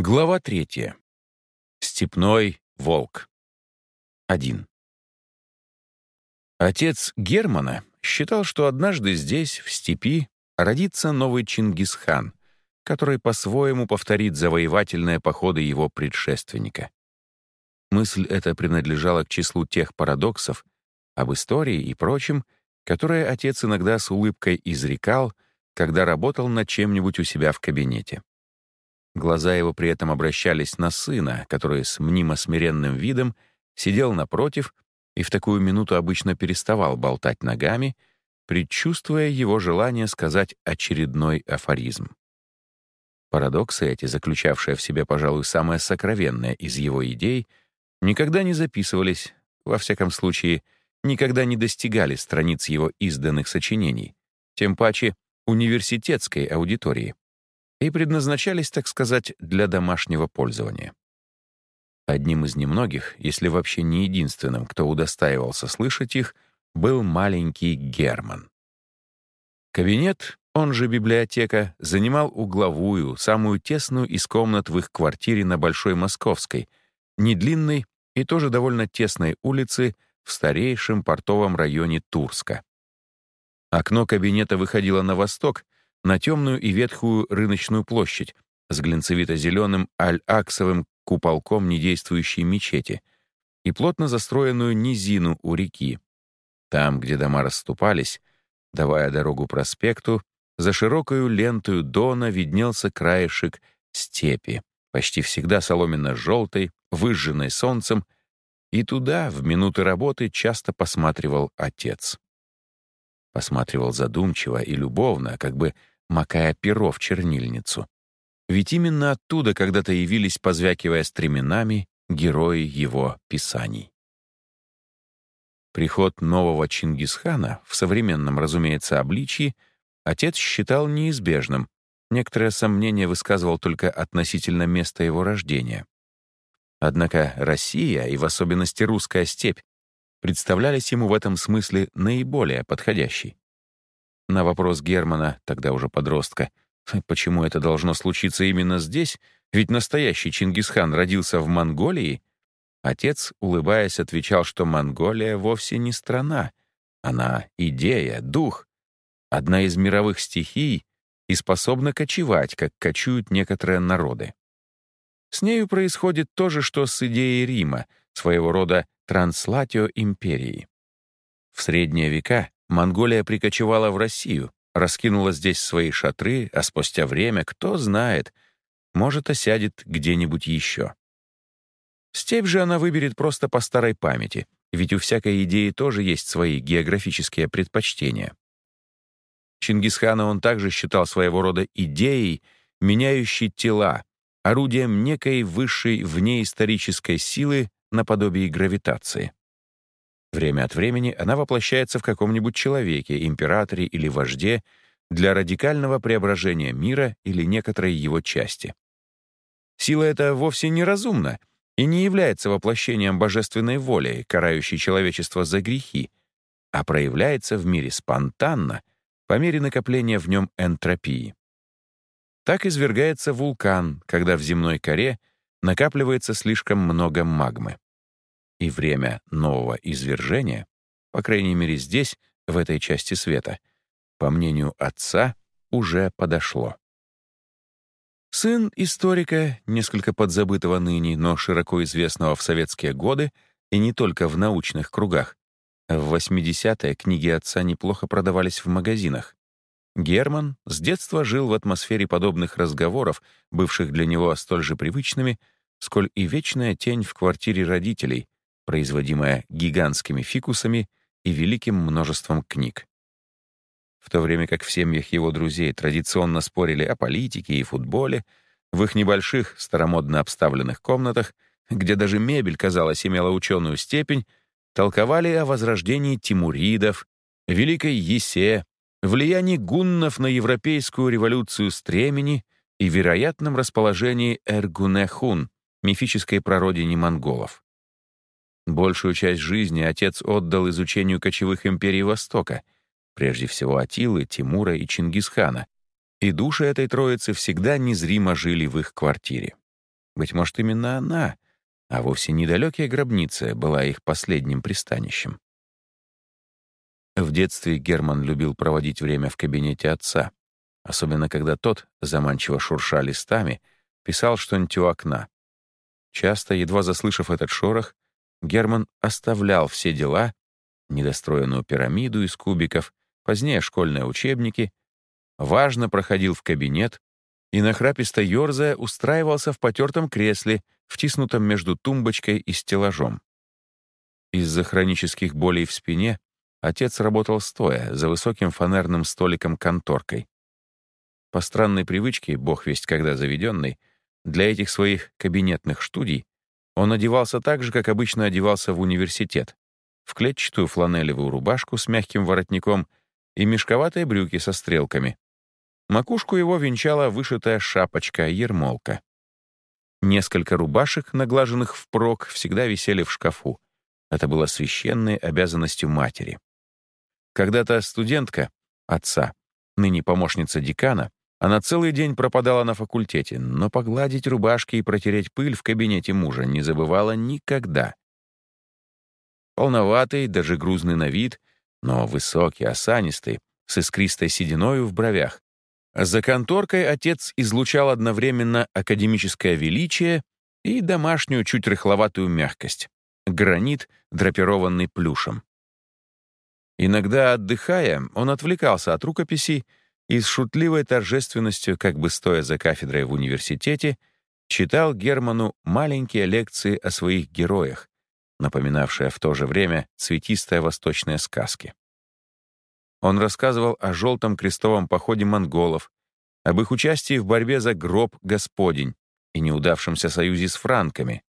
Глава третья. Степной волк. Один. Отец Германа считал, что однажды здесь, в степи, родится новый Чингисхан, который по-своему повторит завоевательные походы его предшественника. Мысль эта принадлежала к числу тех парадоксов об истории и прочем, которые отец иногда с улыбкой изрекал, когда работал над чем-нибудь у себя в кабинете. Глаза его при этом обращались на сына, который с мнимо смиренным видом сидел напротив и в такую минуту обычно переставал болтать ногами, предчувствуя его желание сказать очередной афоризм. Парадоксы эти, заключавшие в себе, пожалуй, самое сокровенное из его идей, никогда не записывались, во всяком случае, никогда не достигали страниц его изданных сочинений, тем паче университетской аудитории и предназначались, так сказать, для домашнего пользования. Одним из немногих, если вообще не единственным, кто удостаивался слышать их, был маленький Герман. Кабинет, он же библиотека, занимал угловую, самую тесную из комнат в их квартире на Большой Московской, недлинной и тоже довольно тесной улице в старейшем портовом районе Турска. Окно кабинета выходило на восток — на темную и ветхую рыночную площадь с глинцевито-зеленым аль-аксовым куполком недействующей мечети и плотно застроенную низину у реки. Там, где дома расступались, давая дорогу проспекту, за широкую лентою Дона виднелся краешек степи, почти всегда соломенно-желтой, выжженной солнцем, и туда в минуты работы часто посматривал отец. Посматривал задумчиво и любовно, как бы макая перо в чернильницу. Ведь именно оттуда когда-то явились, позвякивая стременами, герои его писаний. Приход нового Чингисхана в современном, разумеется, обличии отец считал неизбежным, некоторое сомнение высказывал только относительно места его рождения. Однако Россия, и в особенности русская степь, представлялись ему в этом смысле наиболее подходящей. На вопрос Германа, тогда уже подростка, почему это должно случиться именно здесь, ведь настоящий Чингисхан родился в Монголии, отец, улыбаясь, отвечал, что Монголия вовсе не страна, она — идея, дух, одна из мировых стихий и способна кочевать, как кочуют некоторые народы. С нею происходит то же, что с идеей Рима, своего рода транслатио империи. В средние века Монголия прикочевала в Россию, раскинула здесь свои шатры, а спустя время, кто знает, может, осядет где-нибудь еще. Степь же она выберет просто по старой памяти, ведь у всякой идеи тоже есть свои географические предпочтения. Чингисхана он также считал своего рода идеей, меняющей тела, орудием некой высшей внеисторической силы наподобие гравитации. Время от времени она воплощается в каком-нибудь человеке, императоре или вожде для радикального преображения мира или некоторой его части. Сила эта вовсе не разумна и не является воплощением божественной воли, карающей человечество за грехи, а проявляется в мире спонтанно по мере накопления в нем энтропии. Так извергается вулкан, когда в земной коре накапливается слишком много магмы и время нового извержения, по крайней мере здесь, в этой части света, по мнению отца, уже подошло. Сын историка, несколько подзабытого ныне, но широко известного в советские годы и не только в научных кругах, в 80-е книги отца неплохо продавались в магазинах. Герман с детства жил в атмосфере подобных разговоров, бывших для него столь же привычными, сколь и вечная тень в квартире родителей, производимая гигантскими фикусами и великим множеством книг. В то время как в семьях его друзей традиционно спорили о политике и футболе, в их небольших, старомодно обставленных комнатах, где даже мебель, казалось, имела ученую степень, толковали о возрождении тимуридов, Великой Есе, влиянии гуннов на европейскую революцию стремени и вероятном расположении Эргунехун, мифической прародине монголов. Большую часть жизни отец отдал изучению кочевых империй Востока, прежде всего Атилы, Тимура и Чингисхана, и души этой троицы всегда незримо жили в их квартире. Быть может, именно она, а вовсе недалекая гробница, была их последним пристанищем. В детстве Герман любил проводить время в кабинете отца, особенно когда тот, заманчиво шурша листами, писал что-нибудь у окна. Часто, едва заслышав этот шорох, Герман оставлял все дела, недостроенную пирамиду из кубиков, позднее школьные учебники, важно проходил в кабинет и, нахраписто ерзая, устраивался в потертом кресле, втиснутом между тумбочкой и стеллажом. Из-за хронических болей в спине отец работал стоя, за высоким фанерным столиком-конторкой. По странной привычке, бог весть когда заведенный, для этих своих кабинетных студий он одевался так же, как обычно одевался в университет, в клетчатую фланелевую рубашку с мягким воротником и мешковатые брюки со стрелками. Макушку его венчала вышитая шапочка-ермолка. Несколько рубашек, наглаженных впрок, всегда висели в шкафу. Это было священной обязанностью матери. Когда-то студентка, отца, ныне помощница декана, она целый день пропадала на факультете, но погладить рубашки и протереть пыль в кабинете мужа не забывала никогда. Полноватый, даже грузный на вид, но высокий, осанистый, с искристой сединою в бровях. За конторкой отец излучал одновременно академическое величие и домашнюю чуть рыхловатую мягкость. Гранит, драпированный плюшем. Иногда, отдыхая, он отвлекался от рукописей и с шутливой торжественностью, как бы стоя за кафедрой в университете, читал Герману маленькие лекции о своих героях, напоминавшие в то же время цветистые восточные сказки. Он рассказывал о желтом крестовом походе монголов, об их участии в борьбе за гроб Господень и неудавшемся союзе с франками,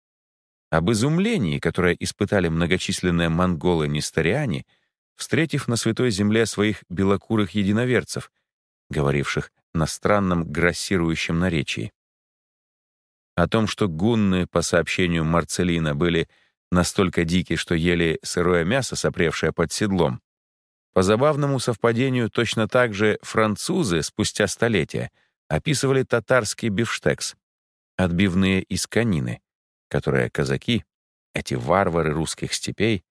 об изумлении, которое испытали многочисленные монголы-несториане, встретив на Святой Земле своих белокурых единоверцев, говоривших на странном грассирующем наречии. О том, что гунны, по сообщению Марцелина, были настолько дики, что ели сырое мясо, сопревшее под седлом. По забавному совпадению, точно так же французы спустя столетия описывали татарский бифштекс, отбивные из конины, которые казаки, эти варвары русских степей,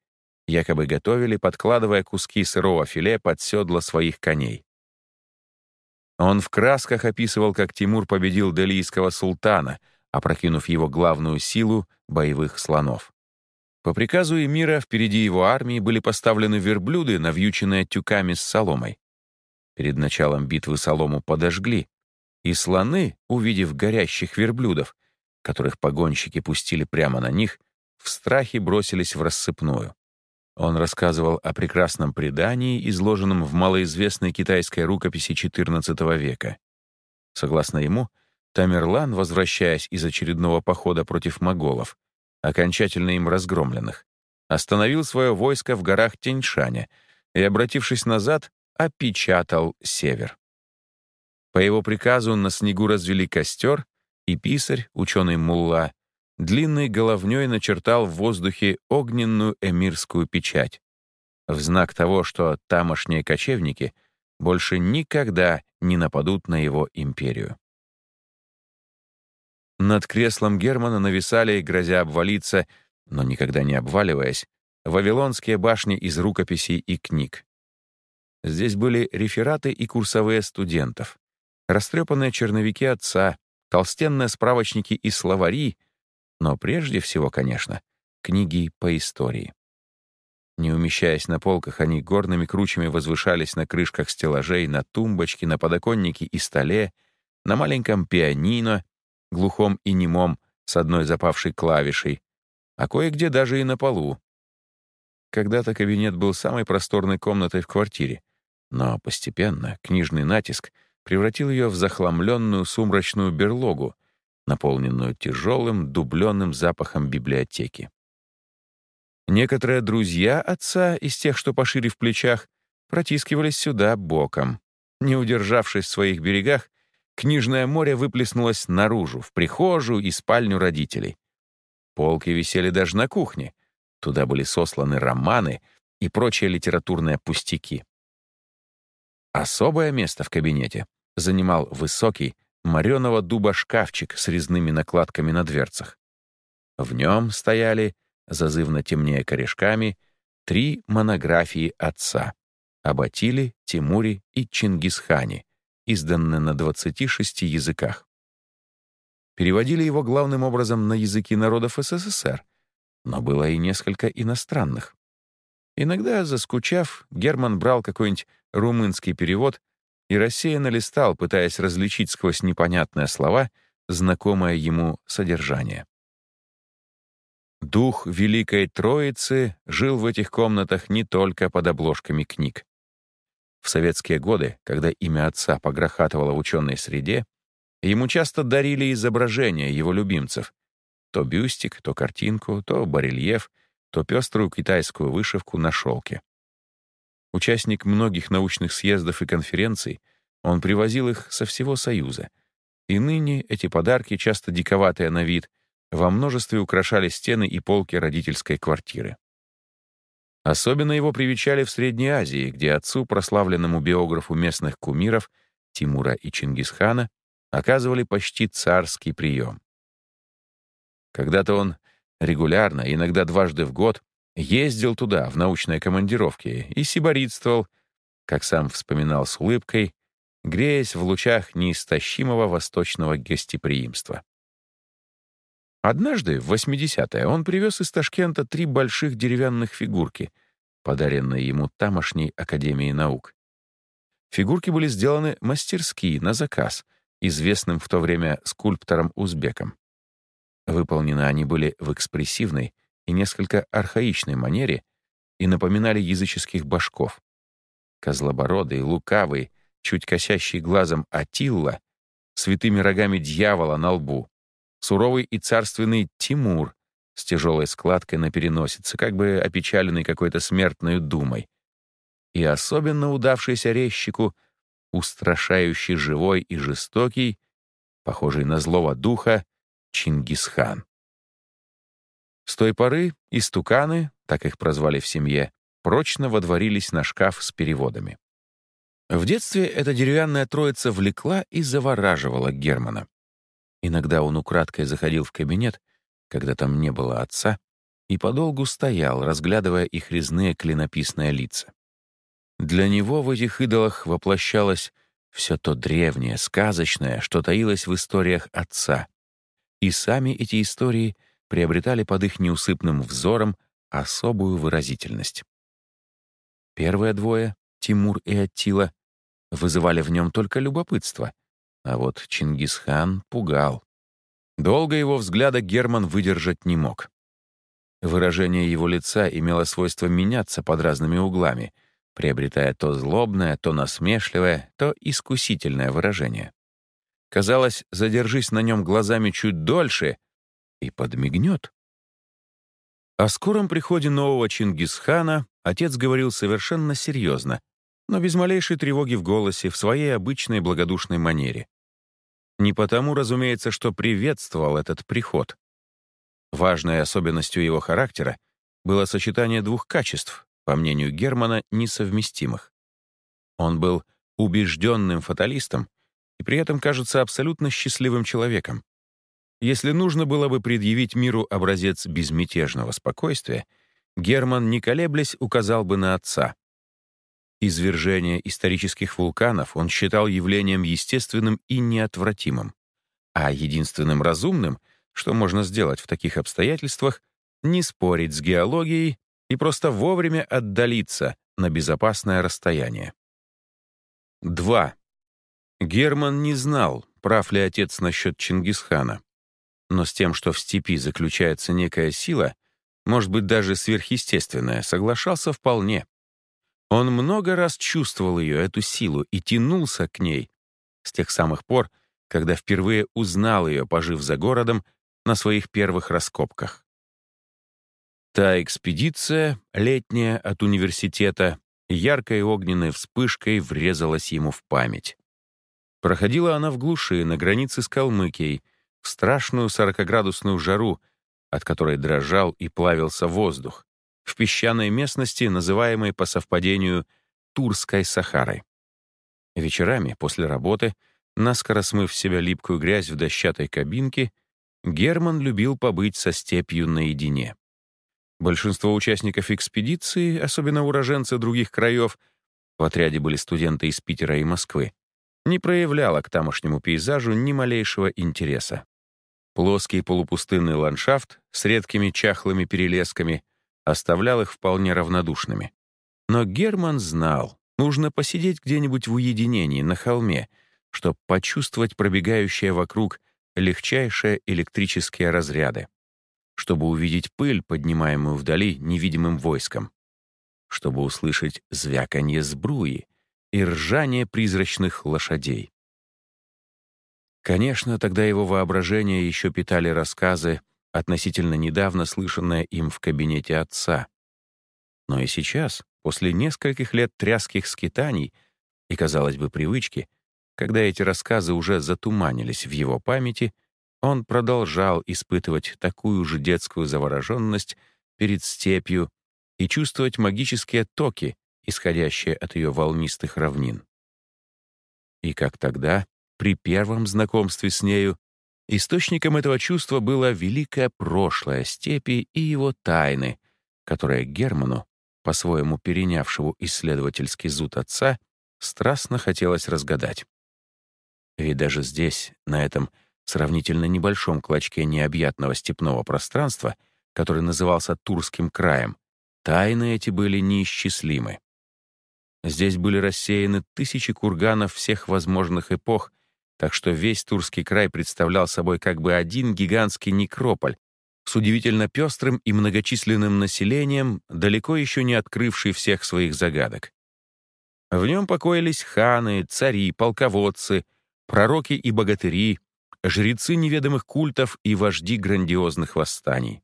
якобы готовили, подкладывая куски сырого филе под седла своих коней. Он в красках описывал, как Тимур победил делийского султана, опрокинув его главную силу боевых слонов. По приказу эмира впереди его армии были поставлены верблюды, навьюченные тюками с соломой. Перед началом битвы солому подожгли, и слоны, увидев горящих верблюдов, которых погонщики пустили прямо на них, в страхе бросились в рассыпную. Он рассказывал о прекрасном предании, изложенном в малоизвестной китайской рукописи XIV века. Согласно ему, Тамерлан, возвращаясь из очередного похода против моголов, окончательно им разгромленных, остановил свое войско в горах Тяньшаня и, обратившись назад, опечатал север. По его приказу на снегу развели костер, и писарь, ученый Мулла, длинной головней начертал в воздухе огненную эмирскую печать, в знак того, что тамошние кочевники больше никогда не нападут на его империю. Над креслом Германа нависали, грозя обвалиться, но никогда не обваливаясь, вавилонские башни из рукописей и книг. Здесь были рефераты и курсовые студентов, растрепанные черновики отца, толстенные справочники и словари, но прежде всего, конечно, книги по истории. Не умещаясь на полках, они горными кручами возвышались на крышках стеллажей, на тумбочке, на подоконнике и столе, на маленьком пианино, глухом и немом, с одной запавшей клавишей, а кое-где даже и на полу. Когда-то кабинет был самой просторной комнатой в квартире, но постепенно книжный натиск превратил ее в захламленную сумрачную берлогу, наполненную тяжелым дубленным запахом библиотеки. Некоторые друзья отца из тех, что пошире в плечах, протискивались сюда боком. Не удержавшись в своих берегах, книжное море выплеснулось наружу, в прихожую и спальню родителей. Полки висели даже на кухне. Туда были сосланы романы и прочие литературные пустяки. Особое место в кабинете занимал высокий, мореного дуба шкафчик с резными накладками на дверцах. В нем стояли, зазывно темнее корешками, три монографии отца — об Атиле, Тимуре и Чингисхане, изданные на 26 языках. Переводили его главным образом на языки народов СССР, но было и несколько иностранных. Иногда, заскучав, Герман брал какой-нибудь румынский перевод и рассеянно листал, пытаясь различить сквозь непонятные слова знакомое ему содержание. Дух Великой Троицы жил в этих комнатах не только под обложками книг. В советские годы, когда имя отца погрохатывало в ученой среде, ему часто дарили изображения его любимцев. То бюстик, то картинку, то барельеф, то пеструю китайскую вышивку на шелке. Участник многих научных съездов и конференций, он привозил их со всего Союза. И ныне эти подарки, часто диковатые на вид, во множестве украшали стены и полки родительской квартиры. Особенно его привечали в Средней Азии, где отцу, прославленному биографу местных кумиров Тимура и Чингисхана, оказывали почти царский прием. Когда-то он регулярно, иногда дважды в год, ездил туда, в научные командировки, и сиборитствовал, как сам вспоминал с улыбкой, греясь в лучах неистощимого восточного гостеприимства. Однажды, в 80-е, он привез из Ташкента три больших деревянных фигурки, подаренные ему тамошней Академией наук. Фигурки были сделаны мастерски, на заказ, известным в то время скульптором-узбеком. Выполнены они были в экспрессивной и несколько архаичной манере и напоминали языческих башков. Козлобородый, лукавый, чуть косящий глазом Атилла, святыми рогами дьявола на лбу, суровый и царственный Тимур с тяжелой складкой на переносице, как бы опечаленный какой-то смертной думой, и особенно удавшийся резчику, устрашающий живой и жестокий, похожий на злого духа, Чингисхан. С той поры истуканы, так их прозвали в семье, прочно водворились на шкаф с переводами. В детстве эта деревянная троица влекла и завораживала Германа. Иногда он украдкой заходил в кабинет, когда там не было отца, и подолгу стоял, разглядывая их резные клинописные лица. Для него в этих идолах воплощалось все то древнее, сказочное, что таилось в историях отца. И сами эти истории приобретали под их неусыпным взором особую выразительность. Первые двое, Тимур и Аттила, вызывали в нем только любопытство — а вот Чингисхан пугал. Долго его взгляда Герман выдержать не мог. Выражение его лица имело свойство меняться под разными углами, приобретая то злобное, то насмешливое, то искусительное выражение. Казалось, задержись на нем глазами чуть дольше и подмигнет. О скором приходе нового Чингисхана отец говорил совершенно серьезно, но без малейшей тревоги в голосе, в своей обычной благодушной манере. Не потому, разумеется, что приветствовал этот приход. Важной особенностью его характера было сочетание двух качеств, по мнению Германа, несовместимых. Он был убежденным фаталистом и при этом кажется абсолютно счастливым человеком. Если нужно было бы предъявить миру образец безмятежного спокойствия, Герман, не колеблясь, указал бы на отца — Извержение исторических вулканов он считал явлением естественным и неотвратимым. А единственным разумным, что можно сделать в таких обстоятельствах, не спорить с геологией и просто вовремя отдалиться на безопасное расстояние. 2. Герман не знал, прав ли отец насчет Чингисхана. Но с тем, что в степи заключается некая сила, может быть, даже сверхъестественная, соглашался вполне. Он много раз чувствовал ее, эту силу, и тянулся к ней с тех самых пор, когда впервые узнал ее, пожив за городом, на своих первых раскопках. Та экспедиция, летняя от университета, яркой огненной вспышкой врезалась ему в память. Проходила она в глуши, на границе с Калмыкией, страшную сорокоградусную жару, от которой дрожал и плавился воздух, в песчаной местности, называемой по совпадению Турской Сахарой. Вечерами, после работы, наскоро смыв в себя липкую грязь в дощатой кабинке, Герман любил побыть со степью наедине. Большинство участников экспедиции, особенно уроженцы других краев, в отряде были студенты из Питера и Москвы, не проявляло к тамошнему пейзажу ни малейшего интереса. Плоский полупустынный ландшафт с редкими чахлыми перелесками оставлял их вполне равнодушными. Но Герман знал, нужно посидеть где-нибудь в уединении на холме, чтобы почувствовать пробегающие вокруг легчайшие электрические разряды, чтобы увидеть пыль, поднимаемую вдали невидимым войском, чтобы услышать звяканье сбруи и ржание призрачных лошадей. Конечно, тогда его воображение еще питали рассказы, относительно недавно слышанные им в кабинете отца. Но и сейчас, после нескольких лет тряских скитаний и, казалось бы, привычки, когда эти рассказы уже затуманились в его памяти, он продолжал испытывать такую же детскую завороженность перед степью и чувствовать магические токи, исходящие от ее волнистых равнин. И как тогда, при первом знакомстве с нею источником этого чувства было великое прошлое степи и его тайны, которые Герману, по-своему перенявшему исследовательский зуд отца, страстно хотелось разгадать. Ведь даже здесь, на этом сравнительно небольшом клочке необъятного степного пространства, который назывался Турским краем, тайны эти были неисчислимы. Здесь были рассеяны тысячи курганов всех возможных эпох так что весь Турский край представлял собой как бы один гигантский некрополь с удивительно пестрым и многочисленным населением, далеко еще не открывший всех своих загадок. В нем покоились ханы, цари, полководцы, пророки и богатыри, жрецы неведомых культов и вожди грандиозных восстаний.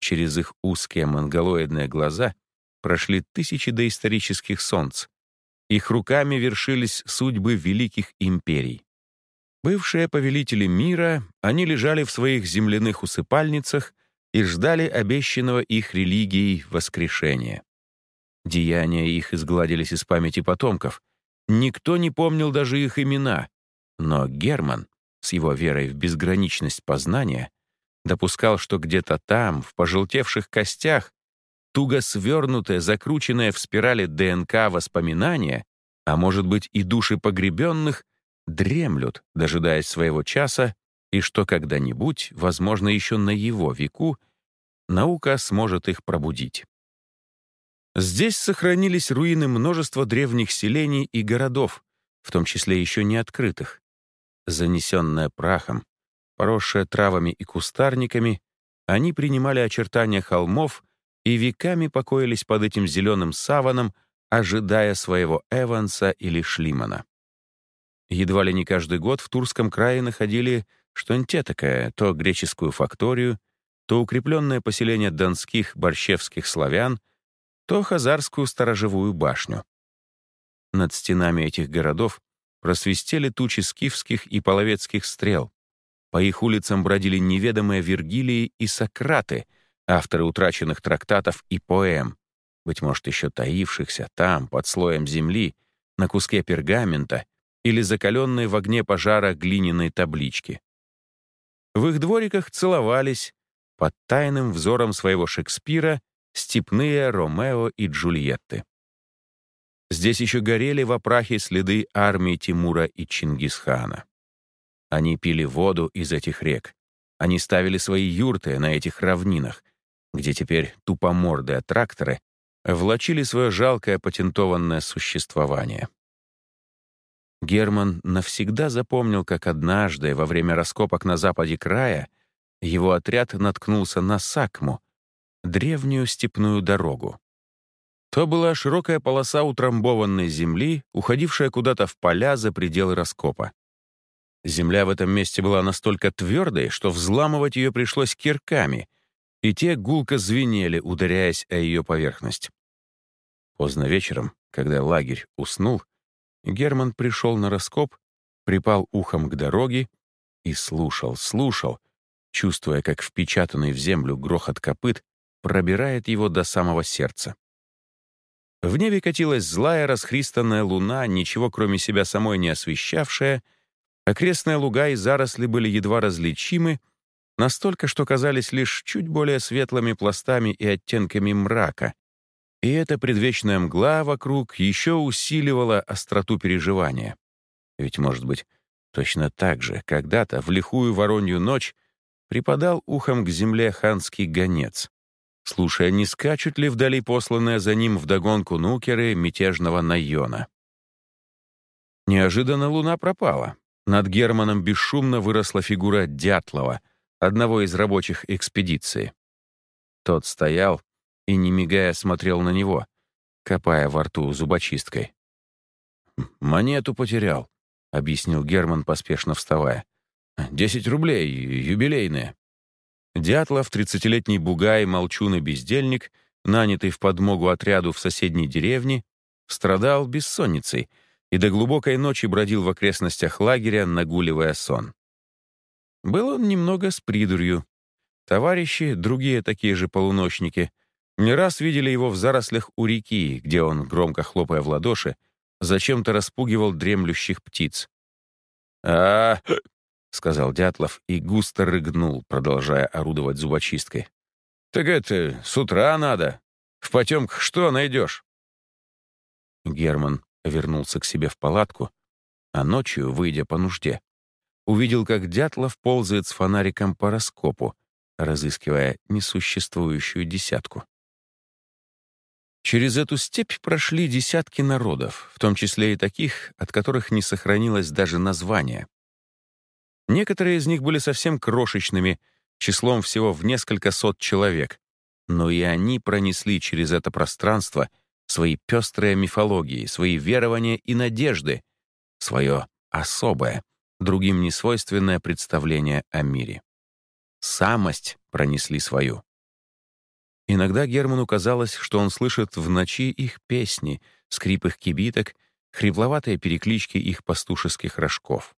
Через их узкие монголоидные глаза прошли тысячи доисторических солнц. Их руками вершились судьбы великих империй. Бывшие повелители мира, они лежали в своих земляных усыпальницах и ждали обещанного их религией воскрешения. Деяния их изгладились из памяти потомков. Никто не помнил даже их имена. Но Герман, с его верой в безграничность познания, допускал, что где-то там, в пожелтевших костях, туго свернутые, закрученные в спирали ДНК воспоминания, а может быть и души погребенных, дремлют, дожидаясь своего часа, и что когда-нибудь, возможно, еще на его веку, наука сможет их пробудить. Здесь сохранились руины множества древних селений и городов, в том числе еще не открытых. Занесенная прахом, поросшая травами и кустарниками, они принимали очертания холмов и веками покоились под этим зеленым саваном, ожидая своего Эванса или Шлимана. Едва ли не каждый год в Турском крае находили что-нибудь такое, то греческую факторию, то укрепленное поселение донских борщевских славян, то хазарскую сторожевую башню. Над стенами этих городов просвистели тучи скифских и половецких стрел. По их улицам бродили неведомые Вергилии и Сократы, авторы утраченных трактатов и поэм, быть может, еще таившихся там, под слоем земли, на куске пергамента — или закаленной в огне пожара глиняной таблички. В их двориках целовались, под тайным взором своего Шекспира, степные Ромео и Джульетты. Здесь еще горели в опрахе следы армии Тимура и Чингисхана. Они пили воду из этих рек. Они ставили свои юрты на этих равнинах, где теперь тупомордые тракторы влачили свое жалкое патентованное существование. Герман навсегда запомнил, как однажды, во время раскопок на западе края, его отряд наткнулся на Сакму, древнюю степную дорогу. То была широкая полоса утрамбованной земли, уходившая куда-то в поля за пределы раскопа. Земля в этом месте была настолько твердой, что взламывать ее пришлось кирками, и те гулко звенели, ударяясь о ее поверхность. Поздно вечером, когда лагерь уснул, Герман пришел на раскоп, припал ухом к дороге и слушал, слушал, чувствуя, как впечатанный в землю грохот копыт пробирает его до самого сердца. В небе катилась злая расхристанная луна, ничего кроме себя самой не освещавшая, Окрестные луга и заросли были едва различимы, настолько, что казались лишь чуть более светлыми пластами и оттенками мрака. И эта предвечная мгла вокруг еще усиливала остроту переживания. Ведь, может быть, точно так же когда-то в лихую воронью ночь припадал ухом к земле ханский гонец, слушая, не скачут ли вдали посланные за ним вдогонку нукеры мятежного Найона. Неожиданно луна пропала. Над Германом бесшумно выросла фигура Дятлова, одного из рабочих экспедиции. Тот стоял и, не мигая, смотрел на него, копая во рту зубочисткой. «Монету потерял», — объяснил Герман, поспешно вставая. «Десять рублей, юбилейные». Дятлов, тридцатилетний бугай, молчун и бездельник, нанятый в подмогу отряду в соседней деревне, страдал бессонницей и до глубокой ночи бродил в окрестностях лагеря, нагуливая сон. Был он немного с придурью. Товарищи, другие такие же полуночники, не раз видели его в зарослях у реки, где он, громко хлопая в ладоши, зачем-то распугивал дремлющих птиц. а — сказал Дятлов и густо рыгнул, продолжая орудовать зубочисткой. «Так это, с утра надо. В потемках что найдешь?» Герман вернулся к себе в палатку, а ночью, выйдя по нужде, увидел, как Дятлов ползает с фонариком по раскопу, разыскивая несуществующую десятку. Через эту степь прошли десятки народов, в том числе и таких, от которых не сохранилось даже название. Некоторые из них были совсем крошечными, числом всего в несколько сот человек, но и они пронесли через это пространство свои пестрые мифологии, свои верования и надежды, свое особое, другим несвойственное представление о мире. Самость пронесли свою. Иногда Герману казалось, что он слышит в ночи их песни, скрип их кибиток, хрипловатые переклички их пастушеских рожков.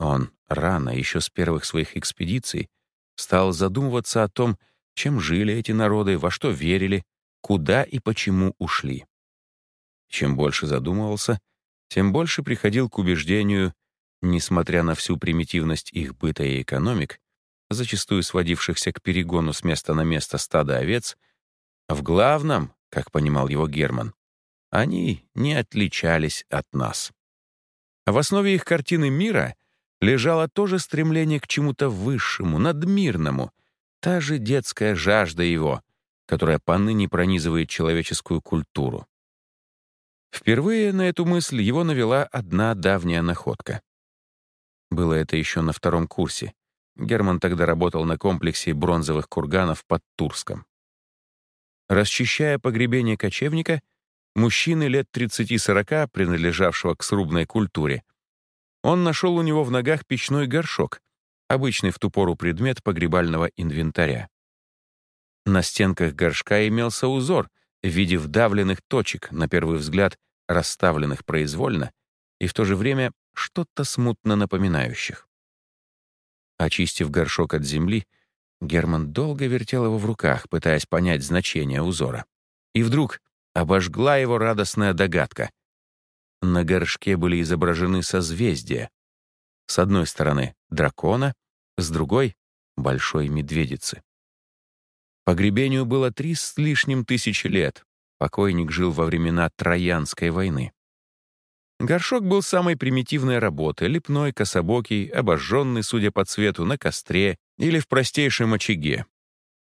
Он рано, еще с первых своих экспедиций, стал задумываться о том, чем жили эти народы, во что верили, куда и почему ушли. Чем больше задумывался, тем больше приходил к убеждению, несмотря на всю примитивность их быта и экономик, зачастую сводившихся к перегону с места на место стада овец, в главном, как понимал его Герман, они не отличались от нас. В основе их картины мира — лежало то же стремление к чему-то высшему, надмирному, та же детская жажда его, которая поныне пронизывает человеческую культуру. Впервые на эту мысль его навела одна давняя находка. Было это еще на втором курсе. Герман тогда работал на комплексе бронзовых курганов под Турском. Расчищая погребение кочевника, мужчины лет 30-40, принадлежавшего к срубной культуре, он нашел у него в ногах печной горшок, обычный в ту пору предмет погребального инвентаря. На стенках горшка имелся узор в виде вдавленных точек, на первый взгляд расставленных произвольно, и в то же время что-то смутно напоминающих. Очистив горшок от земли, Герман долго вертел его в руках, пытаясь понять значение узора. И вдруг обожгла его радостная догадка. На горшке были изображены созвездия. С одной стороны — дракона, с другой — большой медведицы. Погребению было три с лишним тысячи лет. Покойник жил во времена Троянской войны. Горшок был самой примитивной работы, лепной, кособокий, обожженный, судя по цвету, на костре или в простейшем очаге.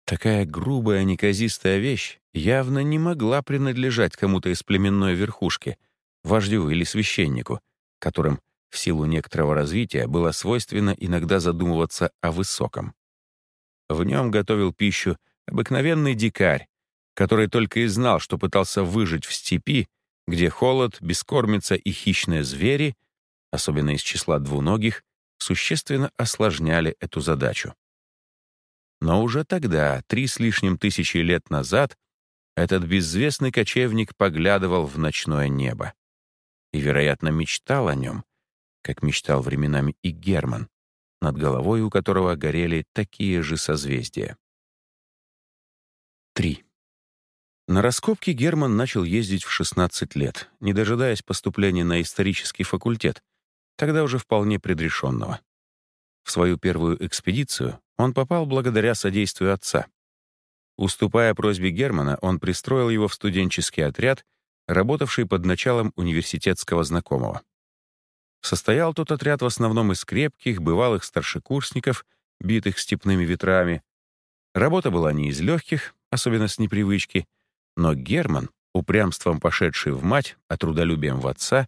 Такая грубая, неказистая вещь явно не могла принадлежать кому-то из племенной верхушки — вождю или священнику, которым в силу некоторого развития было свойственно иногда задумываться о высоком. В нем готовил пищу обыкновенный дикарь, который только и знал, что пытался выжить в степи, где холод, бескормица и хищные звери, особенно из числа двуногих, существенно осложняли эту задачу. Но уже тогда, три с лишним тысячи лет назад, этот безвестный кочевник поглядывал в ночное небо и, вероятно, мечтал о нем, как мечтал временами и Герман, над головой у которого горели такие же созвездия. 3. На раскопки Герман начал ездить в 16 лет, не дожидаясь поступления на исторический факультет, тогда уже вполне предрешенного. В свою первую экспедицию он попал благодаря содействию отца. Уступая просьбе Германа, он пристроил его в студенческий отряд, работавший под началом университетского знакомого. Состоял тот отряд в основном из крепких, бывалых старшекурсников, битых степными ветрами. Работа была не из легких, особенно с непривычки, но Герман, упрямством пошедший в мать, а трудолюбием в отца,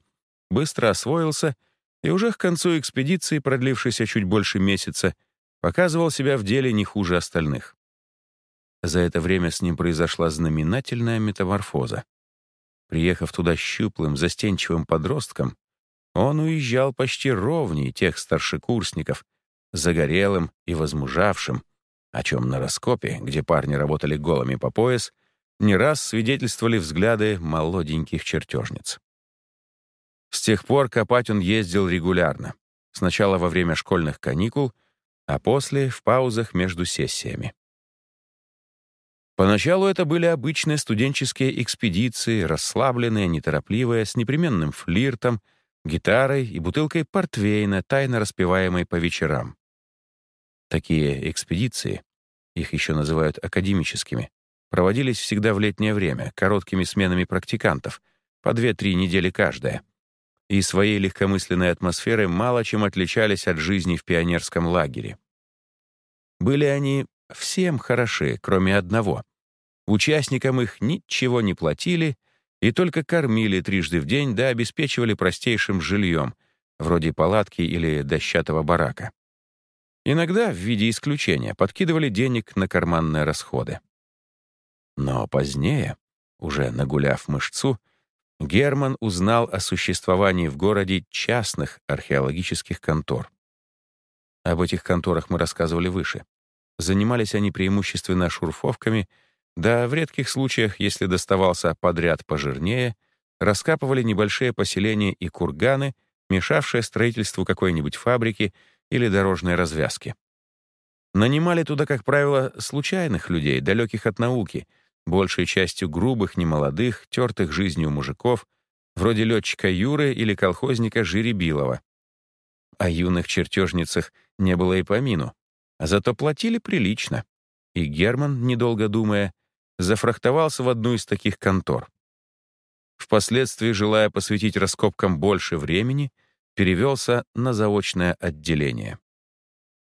быстро освоился и уже к концу экспедиции, продлившейся чуть больше месяца, показывал себя в деле не хуже остальных. За это время с ним произошла знаменательная метаморфоза. Приехав туда щуплым, застенчивым подростком, он уезжал почти ровнее тех старшекурсников, загорелым и возмужавшим, о чем на раскопе, где парни работали голыми по пояс, не раз свидетельствовали взгляды молоденьких чертежниц. С тех пор копать он ездил регулярно. Сначала во время школьных каникул, а после — в паузах между сессиями. Поначалу это были обычные студенческие экспедиции, расслабленные, неторопливые, с непременным флиртом, гитарой и бутылкой портвейна, тайно распеваемой по вечерам. Такие экспедиции, их еще называют академическими, проводились всегда в летнее время, короткими сменами практикантов, по 2-3 недели каждая, и своей легкомысленной атмосферой мало чем отличались от жизни в пионерском лагере. Были они всем хороши, кроме одного. Участникам их ничего не платили и только кормили трижды в день да обеспечивали простейшим жильем, вроде палатки или дощатого барака. Иногда, в виде исключения, подкидывали денег на карманные расходы. Но позднее, уже нагуляв мышцу, Герман узнал о существовании в городе частных археологических контор. Об этих конторах мы рассказывали выше. Занимались они преимущественно шурфовками, да в редких случаях, если доставался подряд пожирнее, раскапывали небольшие поселения и курганы, мешавшие строительству какой-нибудь фабрики или дорожной развязки. Нанимали туда, как правило, случайных людей, далеких от науки, большей частью грубых, немолодых, тертых жизнью мужиков, вроде летчика Юры или колхозника Жиребилова. О юных чертежницах не было и помину. Зато платили прилично. И Герман, недолго думая, зафрахтовался в одну из таких контор. Впоследствии, желая посвятить раскопкам больше времени, перевелся на заочное отделение.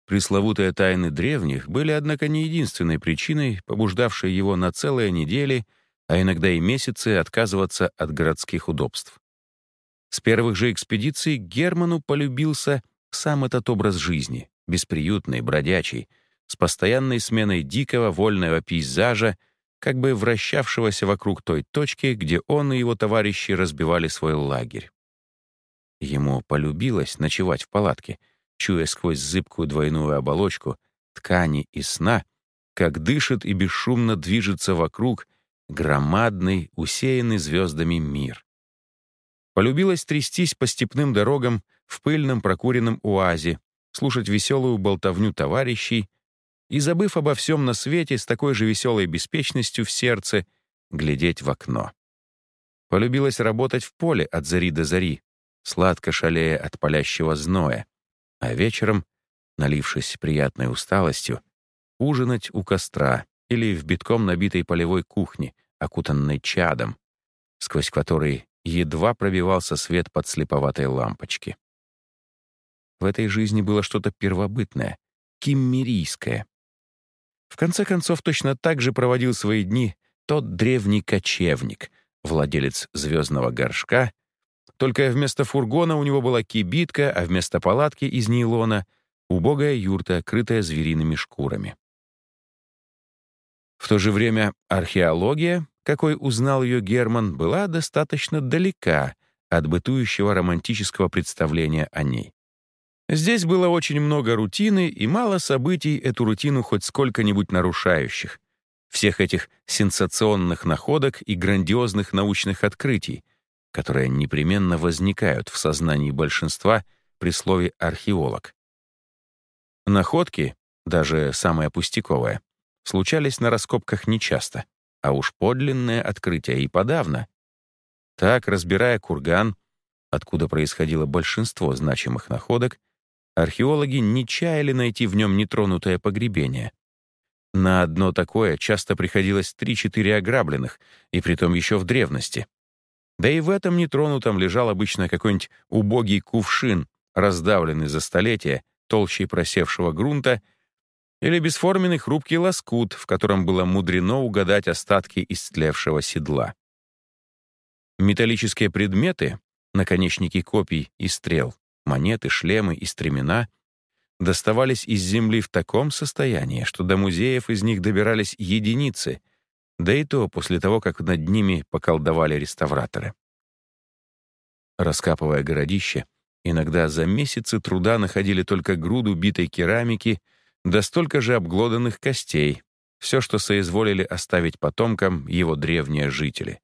Пресловутые тайны древних были, однако, не единственной причиной, побуждавшей его на целые недели, а иногда и месяцы отказываться от городских удобств. С первых же экспедиций Герману полюбился сам этот образ жизни, бесприютный, бродячий, с постоянной сменой дикого вольного пейзажа, как бы вращавшегося вокруг той точки, где он и его товарищи разбивали свой лагерь. Ему полюбилось ночевать в палатке, чуя сквозь зыбкую двойную оболочку ткани и сна, как дышит и бесшумно движется вокруг громадный, усеянный звездами мир. Полюбилось трястись по степным дорогам в пыльном прокуренном уазе, слушать веселую болтовню товарищей и, забыв обо всем на свете, с такой же веселой беспечностью в сердце, глядеть в окно. Полюбилось работать в поле от зари до зари, сладко шалея от палящего зноя, а вечером, налившись приятной усталостью, ужинать у костра или в битком набитой полевой кухне, окутанной чадом, сквозь который едва пробивался свет под слеповатой лампочки. В этой жизни было что-то первобытное, киммерийское. В конце концов, точно так же проводил свои дни тот древний кочевник, владелец звездного горшка, только вместо фургона у него была кибитка, а вместо палатки из нейлона — убогая юрта, крытая звериными шкурами. В то же время археология, какой узнал ее Герман, была достаточно далека от бытующего романтического представления о ней. Здесь было очень много рутины и мало событий, эту рутину хоть сколько-нибудь нарушающих. Всех этих сенсационных находок и грандиозных научных открытий, которые непременно возникают в сознании большинства при слове «археолог». Находки, даже самые пустяковые, случались на раскопках нечасто, а уж подлинное открытие и подавно. Так, разбирая курган, откуда происходило большинство значимых находок, археологи не чаяли найти в нем нетронутое погребение. На одно такое часто приходилось 3-4 ограбленных, и притом еще в древности. Да и в этом нетронутом лежал обычно какой-нибудь убогий кувшин, раздавленный за столетия, толщей просевшего грунта, или бесформенный хрупкий лоскут, в котором было мудрено угадать остатки истлевшего седла. Металлические предметы, наконечники копий и стрел, монеты, шлемы и стремена доставались из земли в таком состоянии, что до музеев из них добирались единицы, да и то после того, как над ними поколдовали реставраторы. Раскапывая городище, иногда за месяцы труда находили только груду битой керамики да столько же обглоданных костей, все, что соизволили оставить потомкам его древние жители.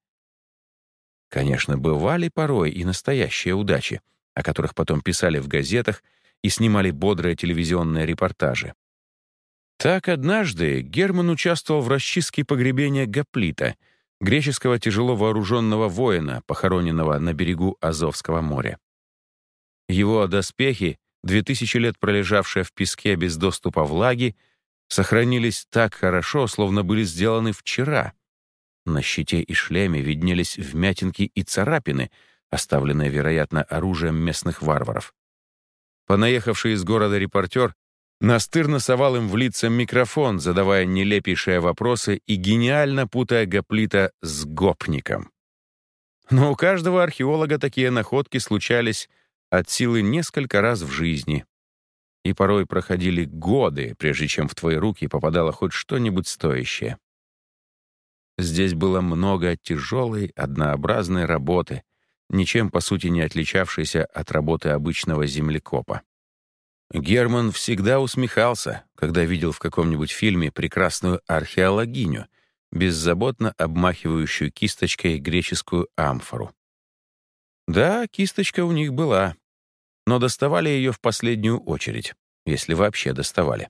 Конечно, бывали порой и настоящие удачи, о которых потом писали в газетах и снимали бодрые телевизионные репортажи. Так однажды Герман участвовал в расчистке погребения Гоплита, греческого тяжело вооруженного воина, похороненного на берегу Азовского моря. Его доспехи, две тысячи лет пролежавшие в песке без доступа влаги, сохранились так хорошо, словно были сделаны вчера. На щите и шлеме виднелись вмятинки и царапины, оставленные, вероятно, оружием местных варваров. Понаехавший из города репортер настырно совал им в лица микрофон, задавая нелепейшие вопросы и гениально путая гоплита с гопником. Но у каждого археолога такие находки случались от силы несколько раз в жизни. И порой проходили годы, прежде чем в твои руки попадало хоть что-нибудь стоящее. Здесь было много тяжелой, однообразной работы, ничем, по сути, не отличавшейся от работы обычного землекопа. Герман всегда усмехался, когда видел в каком-нибудь фильме прекрасную археологиню, беззаботно обмахивающую кисточкой греческую амфору. Да, кисточка у них была, но доставали ее в последнюю очередь, если вообще доставали.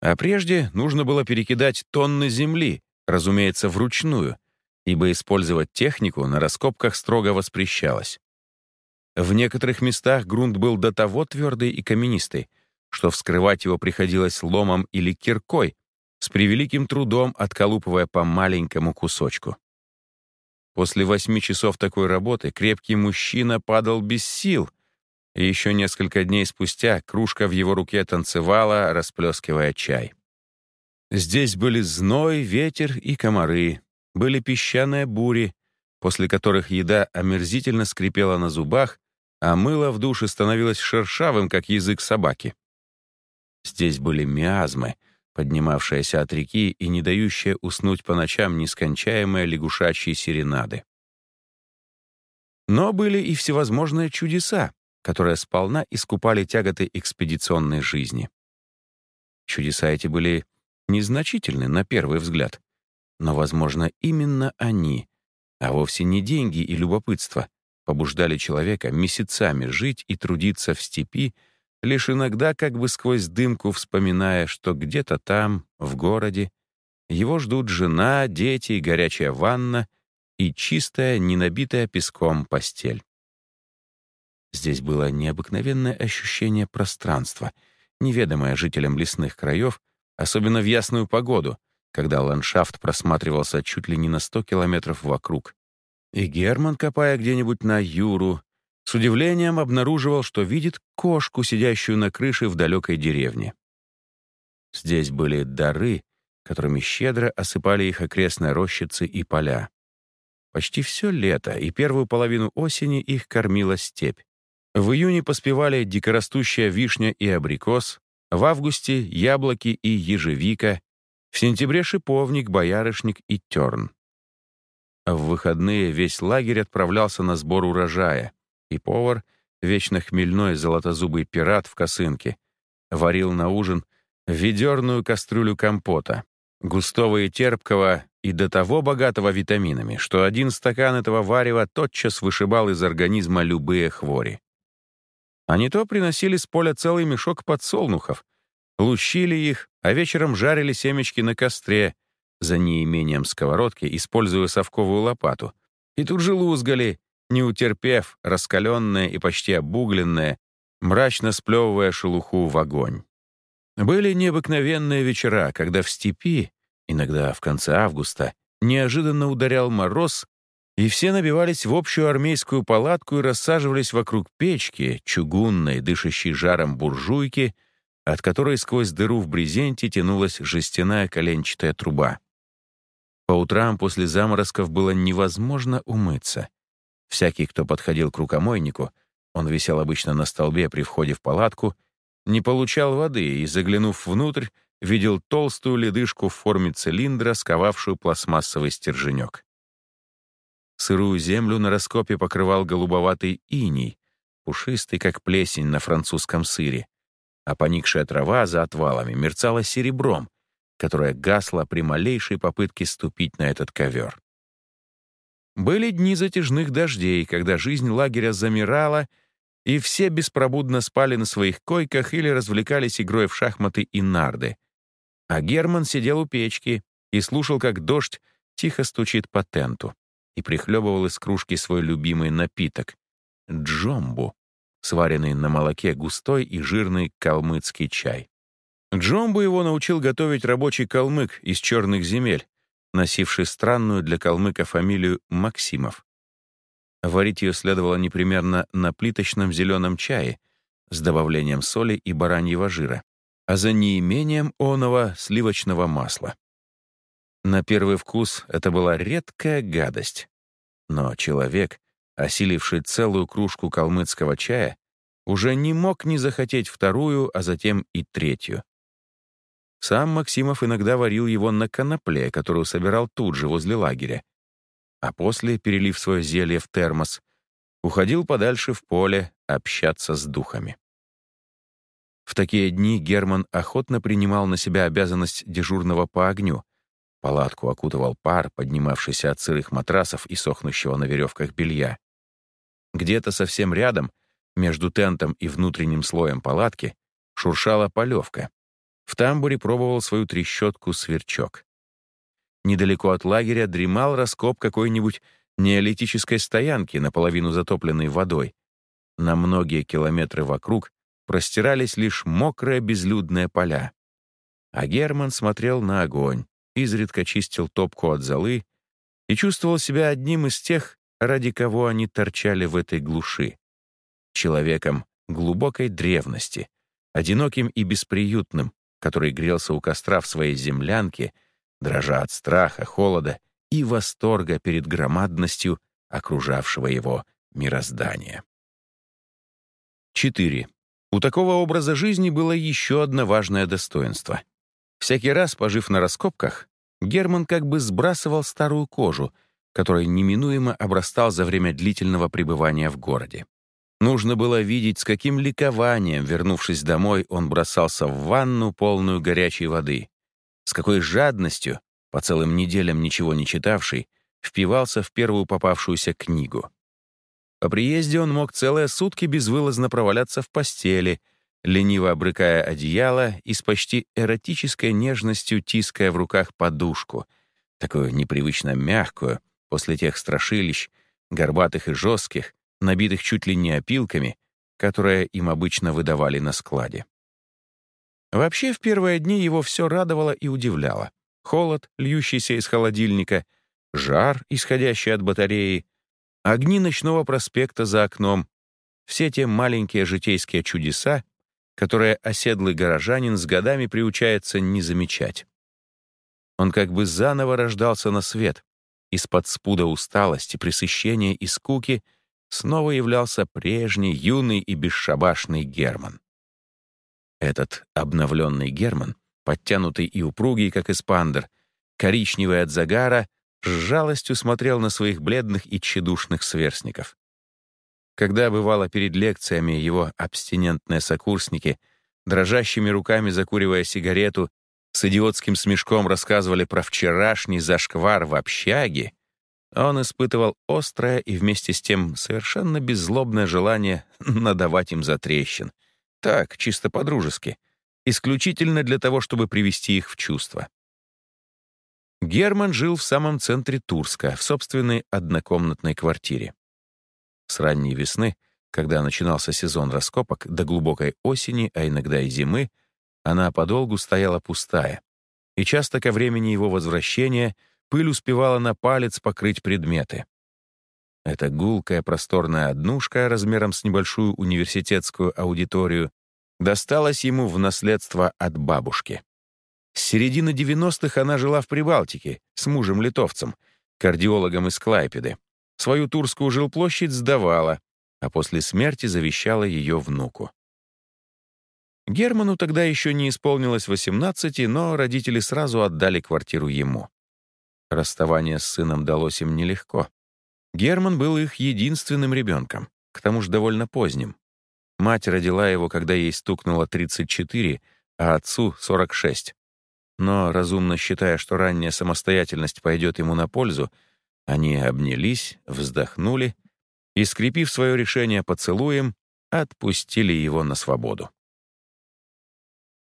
А прежде нужно было перекидать тонны земли, разумеется, вручную, ибо использовать технику на раскопках строго воспрещалось. В некоторых местах грунт был до того твердый и каменистый, что вскрывать его приходилось ломом или киркой, с превеликим трудом отколупывая по маленькому кусочку. После восьми часов такой работы крепкий мужчина падал без сил, и еще несколько дней спустя кружка в его руке танцевала, расплескивая чай. Здесь были зной, ветер и комары, были песчаные бури, после которых еда омерзительно скрипела на зубах, а мыло в душе становилось шершавым, как язык собаки. Здесь были миазмы, поднимавшиеся от реки и не дающие уснуть по ночам нескончаемые лягушачьи серенады. Но были и всевозможные чудеса, которые сполна искупали тяготы экспедиционной жизни. Чудеса эти были незначительны на первый взгляд. Но, возможно, именно они, а вовсе не деньги и любопытство, побуждали человека месяцами жить и трудиться в степи, лишь иногда как бы сквозь дымку вспоминая, что где-то там, в городе, его ждут жена, дети горячая ванна и чистая, не набитая песком постель. Здесь было необыкновенное ощущение пространства, неведомое жителям лесных краев, особенно в ясную погоду, когда ландшафт просматривался чуть ли не на 100 километров вокруг. И Герман, копая где-нибудь на Юру, с удивлением обнаруживал, что видит кошку, сидящую на крыше в далекой деревне. Здесь были дары, которыми щедро осыпали их окрестные рощицы и поля. Почти все лето и первую половину осени их кормила степь. В июне поспевали дикорастущая вишня и абрикос, в августе — яблоки и ежевика, в сентябре — шиповник, боярышник и терн. В выходные весь лагерь отправлялся на сбор урожая, и повар, вечно хмельной золотозубый пират в косынке, варил на ужин ведерную кастрюлю компота, густого и терпкого и до того богатого витаминами, что один стакан этого варева тотчас вышибал из организма любые хвори. А не то приносили с поля целый мешок подсолнухов, лущили их, а вечером жарили семечки на костре, за неимением сковородки, используя совковую лопату, и тут же лузгали, не утерпев, раскаленное и почти обугленное, мрачно сплевывая шелуху в огонь. Были необыкновенные вечера, когда в степи, иногда в конце августа, неожиданно ударял мороз, и все набивались в общую армейскую палатку и рассаживались вокруг печки, чугунной, дышащей жаром буржуйки, от которой сквозь дыру в брезенте тянулась жестяная коленчатая труба. По утрам после заморозков было невозможно умыться. Всякий, кто подходил к рукомойнику, он висел обычно на столбе при входе в палатку, не получал воды и, заглянув внутрь, видел толстую ледышку в форме цилиндра, сковавшую пластмассовый стерженек. Сырую землю на раскопе покрывал голубоватый иней, пушистый, как плесень на французском сыре, а поникшая трава за отвалами мерцала серебром, которое гасло при малейшей попытке ступить на этот ковер. Были дни затяжных дождей, когда жизнь лагеря замирала, и все беспробудно спали на своих койках или развлекались игрой в шахматы и нарды. А Герман сидел у печки и слушал, как дождь тихо стучит по тенту, и прихлебывал из кружки свой любимый напиток — джомбу, сваренный на молоке густой и жирный калмыцкий чай. Джомбу его научил готовить рабочий калмык из черных земель, носивший странную для калмыка фамилию Максимов. Варить ее следовало непременно на плиточном зеленом чае с добавлением соли и бараньего жира, а за неимением оного сливочного масла. На первый вкус это была редкая гадость. Но человек, осиливший целую кружку калмыцкого чая, уже не мог не захотеть вторую, а затем и третью. Сам Максимов иногда варил его на конопле, которую собирал тут же, возле лагеря. А после, перелив свое зелье в термос, уходил подальше в поле общаться с духами. В такие дни Герман охотно принимал на себя обязанность дежурного по огню. Палатку окутывал пар, поднимавшийся от сырых матрасов и сохнущего на веревках белья. Где-то совсем рядом, между тентом и внутренним слоем палатки, шуршала полевка. В тамбуре пробовал свою трещотку сверчок. Недалеко от лагеря дремал раскоп какой-нибудь неолитической стоянки, наполовину затопленной водой. На многие километры вокруг простирались лишь мокрые безлюдные поля. А Герман смотрел на огонь, изредка чистил топку от золы и чувствовал себя одним из тех, ради кого они торчали в этой глуши. Человеком глубокой древности, одиноким и бесприютным, который грелся у костра в своей землянке, дрожа от страха, холода и восторга перед громадностью окружавшего его мироздания. 4. У такого образа жизни было еще одно важное достоинство. Всякий раз, пожив на раскопках, Герман как бы сбрасывал старую кожу, которой неминуемо обрастал за время длительного пребывания в городе. Нужно было видеть, с каким ликованием, вернувшись домой, он бросался в ванну, полную горячей воды. С какой жадностью, по целым неделям ничего не читавший, впивался в первую попавшуюся книгу. По приезде он мог целые сутки безвылазно проваляться в постели, лениво обрыкая одеяло и с почти эротической нежностью тиская в руках подушку, такую непривычно мягкую, после тех страшилищ, горбатых и жестких, набитых чуть ли не опилками, которые им обычно выдавали на складе. Вообще, в первые дни его все радовало и удивляло. Холод, льющийся из холодильника, жар, исходящий от батареи, огни ночного проспекта за окном, все те маленькие житейские чудеса, которые оседлый горожанин с годами приучается не замечать. Он как бы заново рождался на свет. Из-под спуда усталости, пресыщения и скуки — снова являлся прежний, юный и бесшабашный Герман. Этот обновленный Герман, подтянутый и упругий, как испандер, коричневый от загара, с жалостью смотрел на своих бледных и тщедушных сверстников. Когда, бывало, перед лекциями его абстинентные сокурсники, дрожащими руками закуривая сигарету, с идиотским смешком рассказывали про вчерашний зашквар в общаге, он испытывал острое и вместе с тем совершенно беззлобное желание надавать им за трещин. Так, чисто по-дружески. Исключительно для того, чтобы привести их в чувство. Герман жил в самом центре Турска, в собственной однокомнатной квартире. С ранней весны, когда начинался сезон раскопок, до глубокой осени, а иногда и зимы, она подолгу стояла пустая. И часто ко времени его возвращения пыль успевала на палец покрыть предметы. Эта гулкая просторная однушка размером с небольшую университетскую аудиторию досталась ему в наследство от бабушки. С середины 90-х она жила в Прибалтике с мужем-литовцем, кардиологом из Клайпеды. Свою турскую жилплощадь сдавала, а после смерти завещала ее внуку. Герману тогда еще не исполнилось 18, но родители сразу отдали квартиру ему. Расставание с сыном далось им нелегко. Герман был их единственным ребенком, к тому же довольно поздним. Мать родила его, когда ей стукнуло 34, а отцу — 46. Но, разумно считая, что ранняя самостоятельность пойдет ему на пользу, они обнялись, вздохнули и, скрепив свое решение поцелуем, отпустили его на свободу.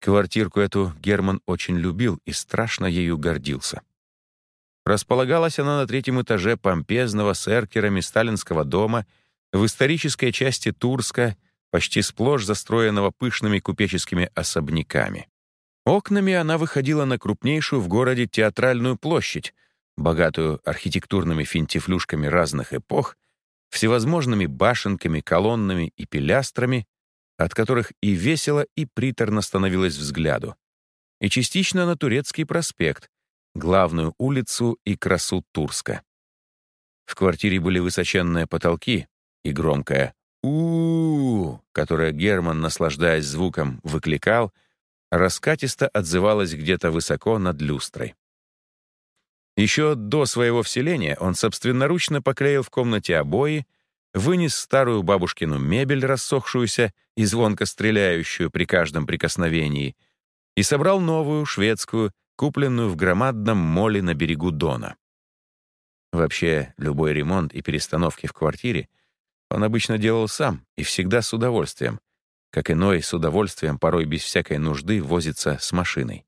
Квартирку эту Герман очень любил и страшно ею гордился. Располагалась она на третьем этаже помпезного с эркерами сталинского дома в исторической части Турска, почти сплошь застроенного пышными купеческими особняками. Окнами она выходила на крупнейшую в городе театральную площадь, богатую архитектурными финтифлюшками разных эпох, всевозможными башенками, колоннами и пилястрами, от которых и весело, и приторно становилось взгляду, и частично на Турецкий проспект, главную улицу и красу Турска. В квартире были высоченные потолки и громкое у, -у, -у которое Герман, наслаждаясь звуком, выкликал, раскатисто отзывалось где-то высоко над люстрой. Еще до своего вселения он собственноручно поклеил в комнате обои, вынес старую бабушкину мебель, рассохшуюся и звонко стреляющую при каждом прикосновении, и собрал новую, шведскую, купленную в громадном моле на берегу Дона. Вообще, любой ремонт и перестановки в квартире он обычно делал сам и всегда с удовольствием, как иной с удовольствием порой без всякой нужды возится с машиной.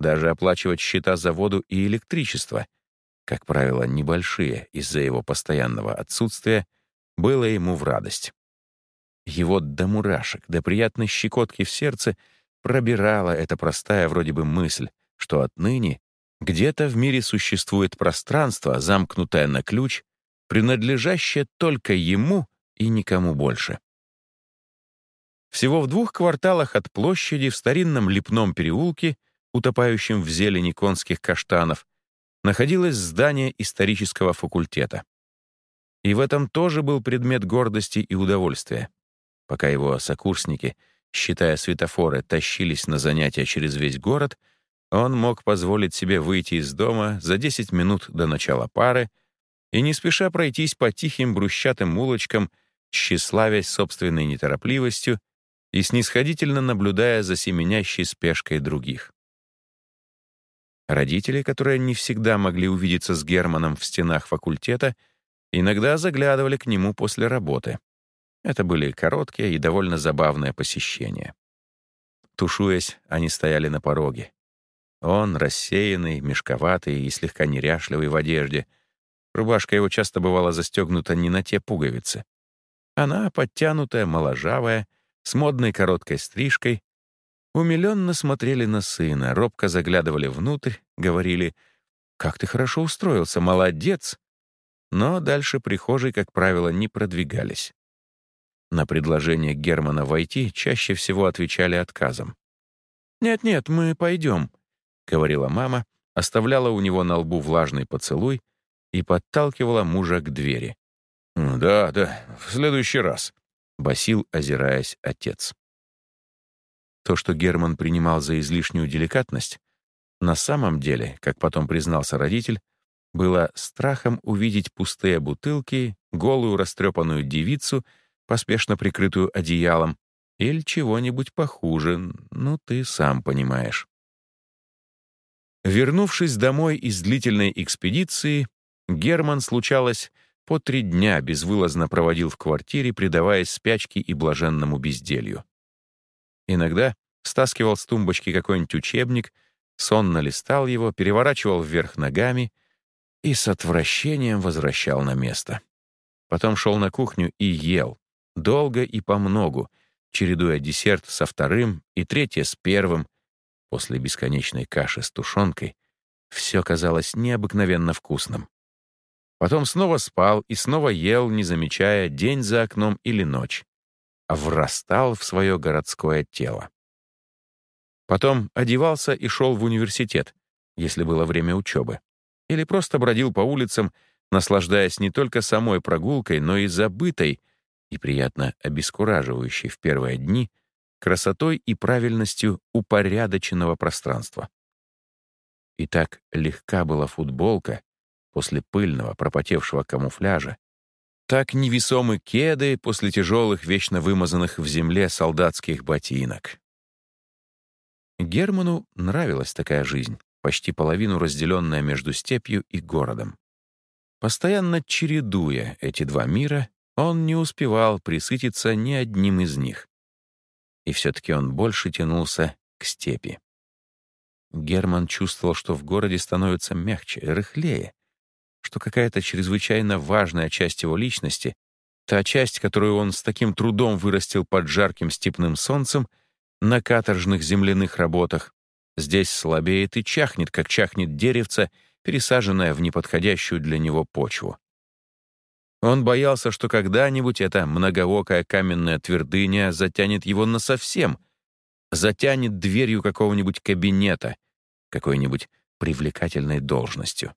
Даже оплачивать счета за воду и электричество, как правило, небольшие из-за его постоянного отсутствия, было ему в радость. Его до мурашек, до приятной щекотки в сердце пробирала эта простая вроде бы мысль, что отныне где-то в мире существует пространство, замкнутое на ключ, принадлежащее только ему и никому больше. Всего в двух кварталах от площади в старинном лепном переулке, утопающем в зелени конских каштанов, находилось здание исторического факультета. И в этом тоже был предмет гордости и удовольствия. Пока его сокурсники, считая светофоры, тащились на занятия через весь город — он мог позволить себе выйти из дома за 10 минут до начала пары и не спеша пройтись по тихим брусчатым улочкам, тщеславясь собственной неторопливостью и снисходительно наблюдая за семенящей спешкой других. Родители, которые не всегда могли увидеться с Германом в стенах факультета, иногда заглядывали к нему после работы. Это были короткие и довольно забавные посещения. Тушуясь, они стояли на пороге. Он рассеянный, мешковатый и слегка неряшливый в одежде. Рубашка его часто бывала застегнута не на те пуговицы. Она, подтянутая, моложавая, с модной короткой стрижкой, умиленно смотрели на сына, робко заглядывали внутрь, говорили «Как ты хорошо устроился, молодец!» Но дальше прихожей, как правило, не продвигались. На предложение Германа войти чаще всего отвечали отказом. «Нет-нет, мы пойдем», — говорила мама, оставляла у него на лбу влажный поцелуй и подталкивала мужа к двери. «Да, да, в следующий раз», — басил, озираясь отец. То, что Герман принимал за излишнюю деликатность, на самом деле, как потом признался родитель, было страхом увидеть пустые бутылки, голую растрепанную девицу, поспешно прикрытую одеялом, или чего-нибудь похуже, ну, ты сам понимаешь. Вернувшись домой из длительной экспедиции, Герман, случалось, по три дня безвылазно проводил в квартире, предаваясь спячке и блаженному безделью. Иногда стаскивал с тумбочки какой-нибудь учебник, сонно листал его, переворачивал вверх ногами и с отвращением возвращал на место. Потом шел на кухню и ел, долго и помногу, чередуя десерт со вторым и третье с первым. После бесконечной каши с тушенкой все казалось необыкновенно вкусным. Потом снова спал и снова ел, не замечая день за окном или ночь. А врастал в свое городское тело. Потом одевался и шел в университет, если было время учебы. Или просто бродил по улицам, наслаждаясь не только самой прогулкой, но и забытой и приятно обескураживающей в первые дни красотой и правильностью упорядоченного пространства. И так легка была футболка после пыльного пропотевшего камуфляжа, так невесомы кеды после тяжелых, вечно вымазанных в земле солдатских ботинок. Герману нравилась такая жизнь, почти половину разделенная между степью и городом. Постоянно чередуя эти два мира, он не успевал присытиться ни одним из них. И все-таки он больше тянулся к степи. Герман чувствовал, что в городе становится мягче, рыхлее, что какая-то чрезвычайно важная часть его личности, та часть, которую он с таким трудом вырастил под жарким степным солнцем на каторжных земляных работах, здесь слабеет и чахнет, как чахнет деревце, пересаженное в неподходящую для него почву. Он боялся, что когда-нибудь эта многоокая каменная твердыня затянет его насовсем, затянет дверью какого-нибудь кабинета, какой-нибудь привлекательной должностью.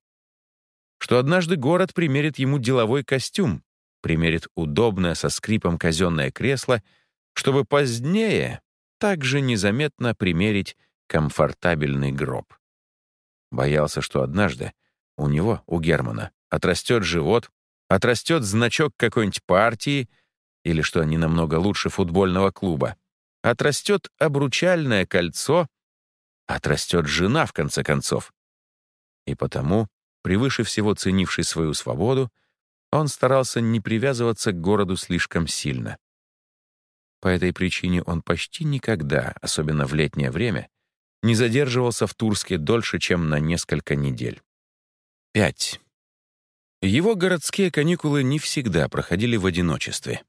Что однажды город примерит ему деловой костюм, примерит удобное со скрипом казенное кресло, чтобы позднее также незаметно примерить комфортабельный гроб. Боялся, что однажды у него, у Германа, отрастет живот, отрастет значок какой-нибудь партии или, что не намного лучше, футбольного клуба, отрастет обручальное кольцо, отрастет жена, в конце концов. И потому, превыше всего ценивший свою свободу, он старался не привязываться к городу слишком сильно. По этой причине он почти никогда, особенно в летнее время, не задерживался в Турске дольше, чем на несколько недель. 5. Его городские каникулы не всегда проходили в одиночестве.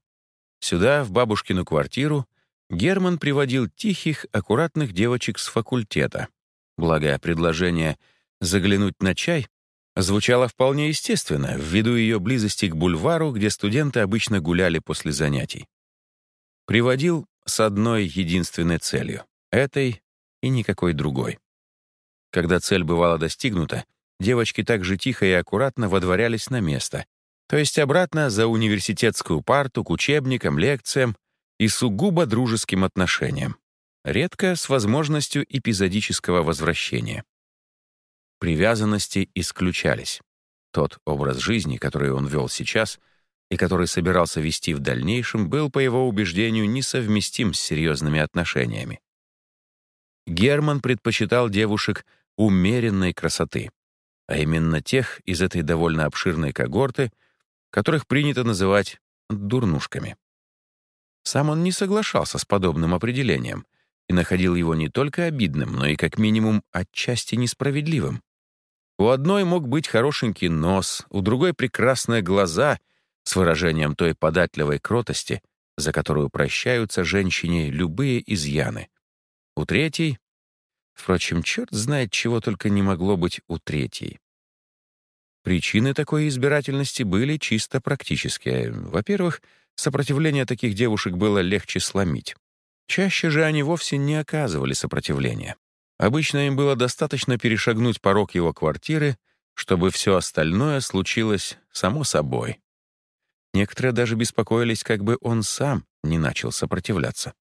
Сюда, в бабушкину квартиру, Герман приводил тихих, аккуратных девочек с факультета. Благо, предложение «заглянуть на чай» звучало вполне естественно, ввиду ее близости к бульвару, где студенты обычно гуляли после занятий. Приводил с одной единственной целью — этой и никакой другой. Когда цель бывала достигнута, девочки так же тихо и аккуратно водворялись на место, то есть обратно за университетскую парту, к учебникам, лекциям и сугубо дружеским отношениям, редко с возможностью эпизодического возвращения. Привязанности исключались. Тот образ жизни, который он вел сейчас и который собирался вести в дальнейшем, был, по его убеждению, несовместим с серьезными отношениями. Герман предпочитал девушек умеренной красоты, а именно тех из этой довольно обширной когорты, которых принято называть дурнушками. Сам он не соглашался с подобным определением и находил его не только обидным, но и как минимум отчасти несправедливым. У одной мог быть хорошенький нос, у другой — прекрасные глаза с выражением той податливой кротости, за которую прощаются женщине любые изъяны. У третьей... Впрочем, черт знает, чего только не могло быть у третьей. Причины такой избирательности были чисто практические. Во-первых, сопротивление таких девушек было легче сломить. Чаще же они вовсе не оказывали сопротивления. Обычно им было достаточно перешагнуть порог его квартиры, чтобы все остальное случилось само собой. Некоторые даже беспокоились, как бы он сам не начал сопротивляться.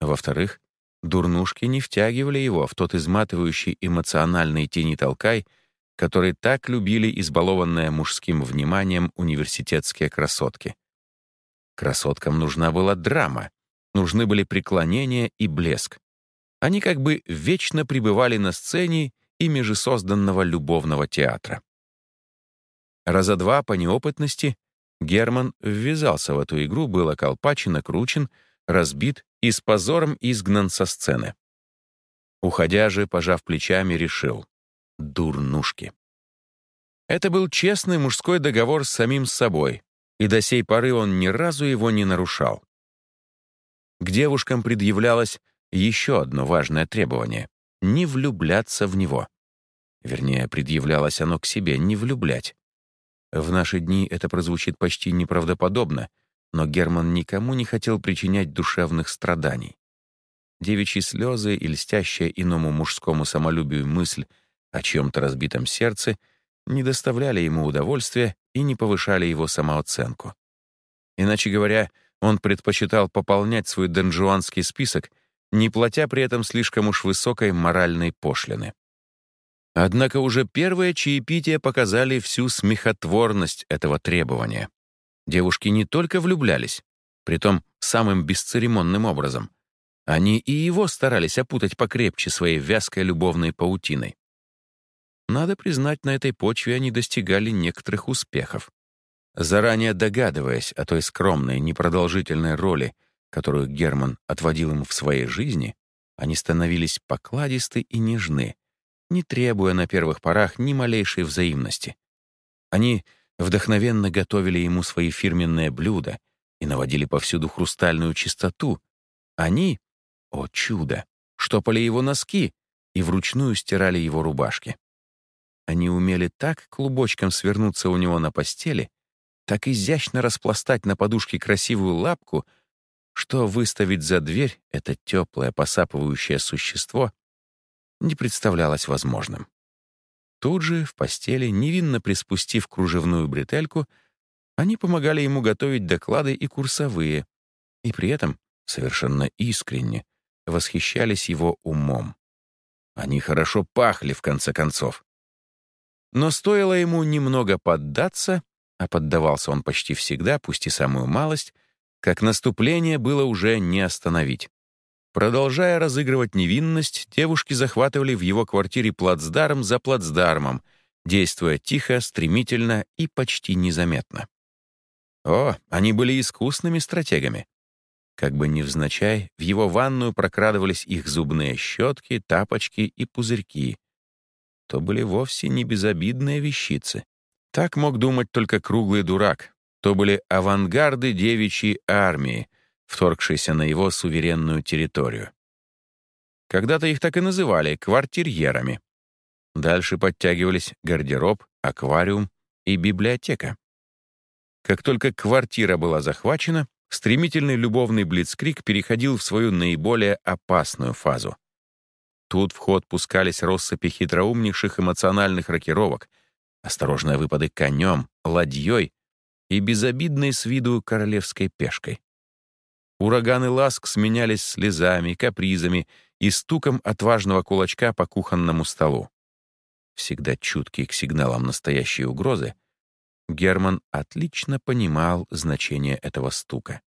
Во-вторых, Дурнушки не втягивали его в тот изматывающий эмоциональный тени толкай, который так любили избалованные мужским вниманием университетские красотки. Красоткам нужна была драма, нужны были преклонения и блеск. Они как бы вечно пребывали на сцене ими же любовного театра. Раза два по неопытности Герман ввязался в эту игру, был околпачен, окручен, разбит и с позором изгнан со сцены. Уходя же, пожав плечами, решил — дурнушки. Это был честный мужской договор с самим собой, и до сей поры он ни разу его не нарушал. К девушкам предъявлялось еще одно важное требование — не влюбляться в него. Вернее, предъявлялось оно к себе — не влюблять. В наши дни это прозвучит почти неправдоподобно, но Герман никому не хотел причинять душевных страданий. Девичьи слезы и льстящая иному мужскому самолюбию мысль о чьем-то разбитом сердце не доставляли ему удовольствия и не повышали его самооценку. Иначе говоря, он предпочитал пополнять свой донжуанский список, не платя при этом слишком уж высокой моральной пошлины. Однако уже первые чаепития показали всю смехотворность этого требования. Девушки не только влюблялись, притом самым бесцеремонным образом. Они и его старались опутать покрепче своей вязкой любовной паутиной. Надо признать, на этой почве они достигали некоторых успехов. Заранее догадываясь о той скромной, непродолжительной роли, которую Герман отводил им в своей жизни, они становились покладисты и нежны, не требуя на первых порах ни малейшей взаимности. Они вдохновенно готовили ему свои фирменные блюда и наводили повсюду хрустальную чистоту. Они, о чудо, штопали его носки и вручную стирали его рубашки. Они умели так клубочком свернуться у него на постели, так изящно распластать на подушке красивую лапку, что выставить за дверь это теплое посапывающее существо не представлялось возможным. Тут же, в постели, невинно приспустив кружевную бретельку, они помогали ему готовить доклады и курсовые, и при этом совершенно искренне восхищались его умом. Они хорошо пахли, в конце концов. Но стоило ему немного поддаться, а поддавался он почти всегда, пусть и самую малость, как наступление было уже не остановить. Продолжая разыгрывать невинность, девушки захватывали в его квартире плацдарм за плацдармом, действуя тихо, стремительно и почти незаметно. О, они были искусными стратегами. Как бы невзначай, в его ванную прокрадывались их зубные щетки, тапочки и пузырьки. То были вовсе не безобидные вещицы. Так мог думать только круглый дурак. То были авангарды девичьей армии, вторгшиеся на его суверенную территорию. Когда-то их так и называли — квартирьерами. Дальше подтягивались гардероб, аквариум и библиотека. Как только квартира была захвачена, стремительный любовный блицкрик переходил в свою наиболее опасную фазу. Тут в ход пускались россыпи хитроумнейших эмоциональных рокировок — осторожные выпады конем, ладьей и безобидной с виду королевской пешкой. Ураганы ласк сменялись слезами, капризами и стуком отважного кулачка по кухонному столу. Всегда чуткий к сигналам настоящей угрозы, Герман отлично понимал значение этого стука.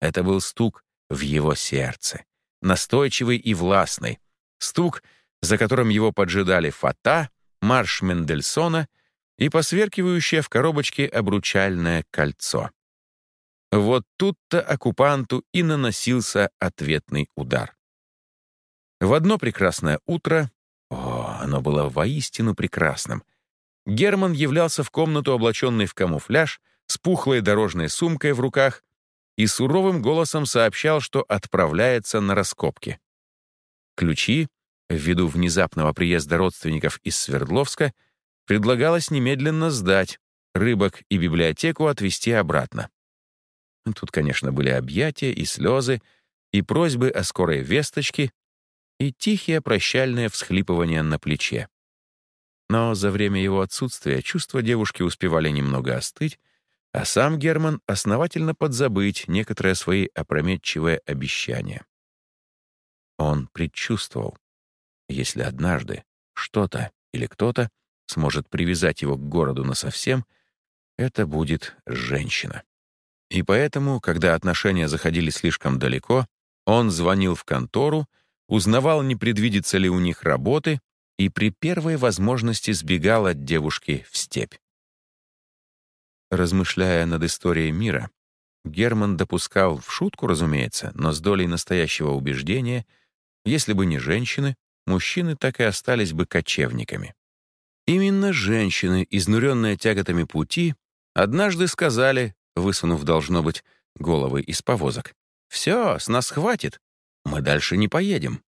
Это был стук в его сердце, настойчивый и властный, стук, за которым его поджидали фата, марш Мендельсона и посверкивающее в коробочке обручальное кольцо. Вот тут-то оккупанту и наносился ответный удар. В одно прекрасное утро, о, оно было воистину прекрасным, Герман являлся в комнату, облаченный в камуфляж, с пухлой дорожной сумкой в руках и суровым голосом сообщал, что отправляется на раскопки. Ключи, ввиду внезапного приезда родственников из Свердловска, предлагалось немедленно сдать, рыбок и библиотеку отвезти обратно. Тут, конечно, были объятия и слезы, и просьбы о скорой весточке, и тихие прощальные всхлипывания на плече. Но за время его отсутствия чувства девушки успевали немного остыть, а сам Герман основательно подзабыть некоторые свои опрометчивые обещания. Он предчувствовал, если однажды что-то или кто-то сможет привязать его к городу насовсем, это будет женщина. И поэтому, когда отношения заходили слишком далеко, он звонил в контору, узнавал, не предвидится ли у них работы, и при первой возможности сбегал от девушки в степь. Размышляя над историей мира, Герман допускал, в шутку, разумеется, но с долей настоящего убеждения, если бы не женщины, мужчины так и остались бы кочевниками. Именно женщины, изнуренные тяготами пути, однажды сказали высунув, должно быть, головы из повозок. «Все, с нас хватит. Мы дальше не поедем».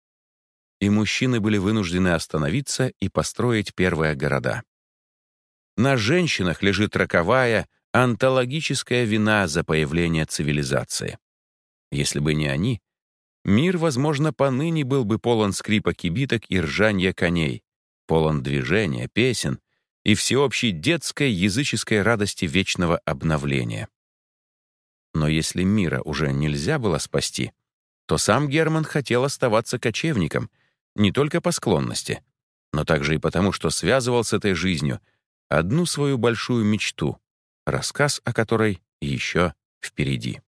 И мужчины были вынуждены остановиться и построить первые города. На женщинах лежит роковая, антологическая вина за появление цивилизации. Если бы не они, мир, возможно, поныне был бы полон скрипа кибиток и ржанья коней, полон движения, песен и всеобщей детской языческой радости вечного обновления. Но если мира уже нельзя было спасти, то сам Герман хотел оставаться кочевником не только по склонности, но также и потому, что связывал с этой жизнью одну свою большую мечту, рассказ о которой еще впереди.